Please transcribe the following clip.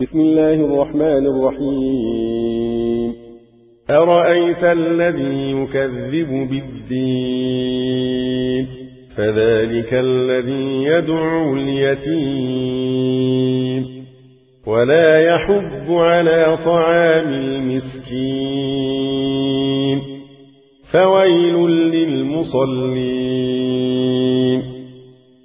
بسم الله الرحمن الرحيم. أرأيت الذي يكذب بالدين؟ فذلك الذي يدعو اليتيم. ولا يحب على طعام المسكين. فويل للمصلين.